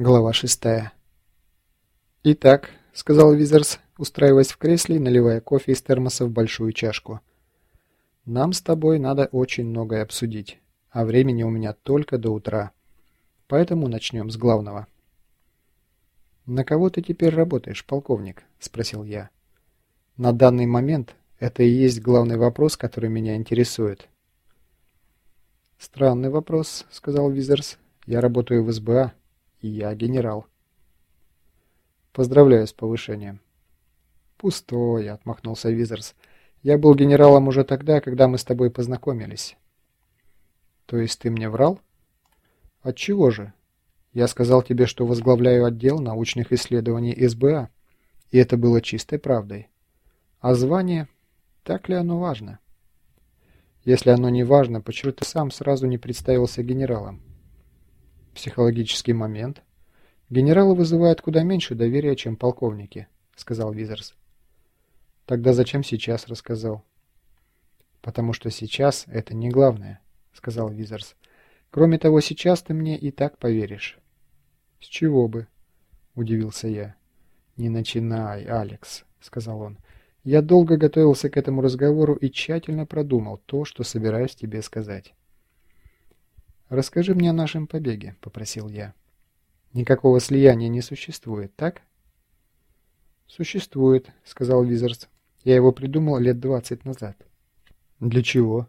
Глава шестая. «Итак», — сказал Визерс, устраиваясь в кресле и наливая кофе из термоса в большую чашку. «Нам с тобой надо очень многое обсудить, а времени у меня только до утра. Поэтому начнем с главного». «На кого ты теперь работаешь, полковник?» — спросил я. «На данный момент это и есть главный вопрос, который меня интересует». «Странный вопрос», — сказал Визерс. «Я работаю в СБА». Я генерал. Поздравляю с повышением. Пустое, отмахнулся Визерс. Я был генералом уже тогда, когда мы с тобой познакомились. То есть ты мне врал? Отчего же? Я сказал тебе, что возглавляю отдел научных исследований СБА, и это было чистой правдой. А звание, так ли оно важно? Если оно не важно, почему ты сам сразу не представился генералом? Психологический момент. Генералы вызывают куда меньше доверия, чем полковники, сказал Визерс. Тогда зачем сейчас рассказал? Потому что сейчас это не главное, сказал Визерс. Кроме того, сейчас ты мне и так поверишь. С чего бы? Удивился я. Не начинай, Алекс, сказал он. Я долго готовился к этому разговору и тщательно продумал то, что собираюсь тебе сказать. «Расскажи мне о нашем побеге», — попросил я. «Никакого слияния не существует, так?» «Существует», — сказал Визерс. «Я его придумал лет двадцать назад». «Для чего?»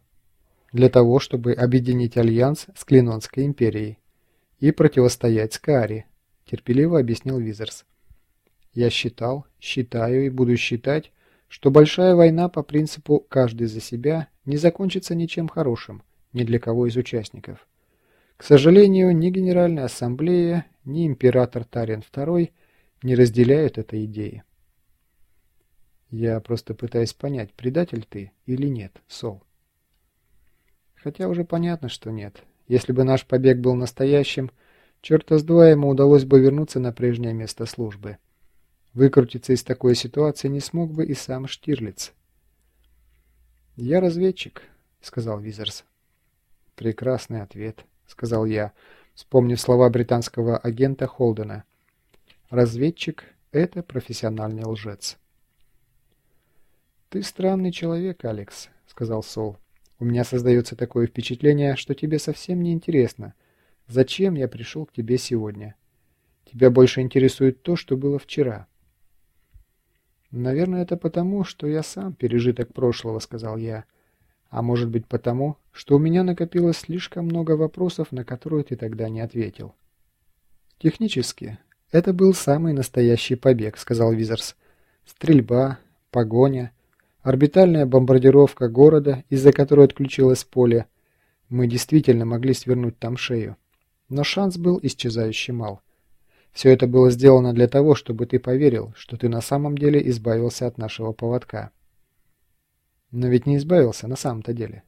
«Для того, чтобы объединить альянс с Клинонской империей и противостоять Скаари», — терпеливо объяснил Визерс. «Я считал, считаю и буду считать, что большая война по принципу «каждый за себя» не закончится ничем хорошим ни для кого из участников. К сожалению, ни Генеральная Ассамблея, ни император Тарин II не разделяют этой идеи. Я просто пытаюсь понять, предатель ты или нет, Сол. Хотя уже понятно, что нет. Если бы наш побег был настоящим, черта с два ему удалось бы вернуться на прежнее место службы. Выкрутиться из такой ситуации не смог бы и сам Штирлиц. «Я разведчик», — сказал Визерс. Прекрасный ответ сказал я, вспомнив слова британского агента Холдена. Разведчик — это профессиональный лжец. «Ты странный человек, Алекс», — сказал Сол. «У меня создается такое впечатление, что тебе совсем не интересно, зачем я пришел к тебе сегодня. Тебя больше интересует то, что было вчера». «Наверное, это потому, что я сам пережиток прошлого», — сказал я. А может быть потому, что у меня накопилось слишком много вопросов, на которые ты тогда не ответил. Технически, это был самый настоящий побег, сказал Визерс. Стрельба, погоня, орбитальная бомбардировка города, из-за которой отключилось поле. Мы действительно могли свернуть там шею. Но шанс был исчезающе мал. Все это было сделано для того, чтобы ты поверил, что ты на самом деле избавился от нашего поводка. Но ведь не избавился на самом-то деле.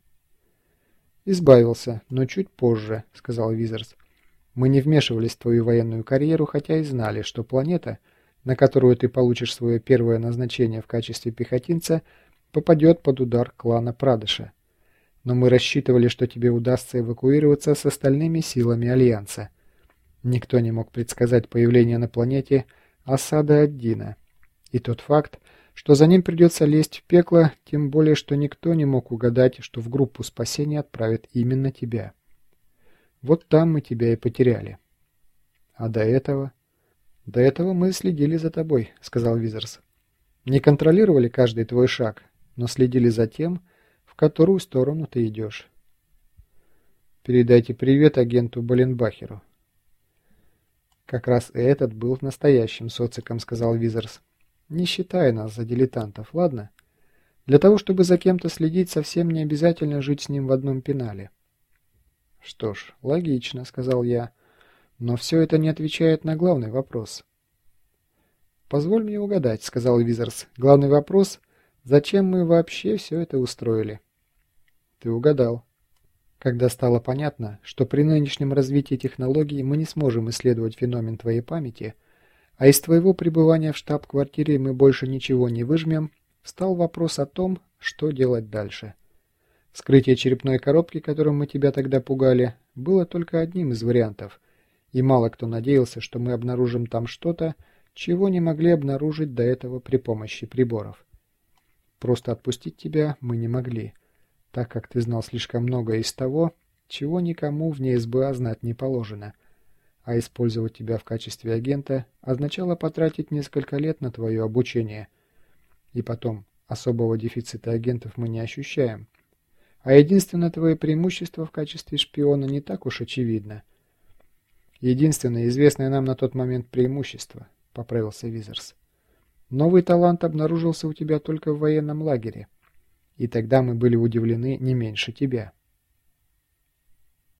«Избавился, но чуть позже», — сказал Визерс. «Мы не вмешивались в твою военную карьеру, хотя и знали, что планета, на которую ты получишь свое первое назначение в качестве пехотинца, попадет под удар клана Прадыша. Но мы рассчитывали, что тебе удастся эвакуироваться с остальными силами Альянса. Никто не мог предсказать появление на планете осада Аддина. И тот факт, что за ним придется лезть в пекло, тем более, что никто не мог угадать, что в группу спасения отправят именно тебя. Вот там мы тебя и потеряли. А до этого... До этого мы следили за тобой, сказал Визерс. Не контролировали каждый твой шаг, но следили за тем, в которую сторону ты идешь. Передайте привет агенту Баленбахеру. Как раз этот был настоящим социком, сказал Визерс. Не считай нас за дилетантов, ладно? Для того, чтобы за кем-то следить, совсем не обязательно жить с ним в одном пенале. Что ж, логично, сказал я. Но все это не отвечает на главный вопрос. Позволь мне угадать, сказал Визерс. Главный вопрос — зачем мы вообще все это устроили? Ты угадал. Когда стало понятно, что при нынешнем развитии технологий мы не сможем исследовать феномен твоей памяти — а из твоего пребывания в штаб-квартире мы больше ничего не выжмем, встал вопрос о том, что делать дальше. Вскрытие черепной коробки, которым мы тебя тогда пугали, было только одним из вариантов, И мало кто надеялся, что мы обнаружим там что-то, чего не могли обнаружить до этого при помощи приборов. Просто отпустить тебя мы не могли, так как ты знал слишком много из того, чего никому вне СБА знать не положено. А использовать тебя в качестве агента означало потратить несколько лет на твое обучение. И потом, особого дефицита агентов мы не ощущаем. А единственное твое преимущество в качестве шпиона не так уж очевидно. Единственное известное нам на тот момент преимущество, поправился Визерс. Новый талант обнаружился у тебя только в военном лагере. И тогда мы были удивлены не меньше тебя.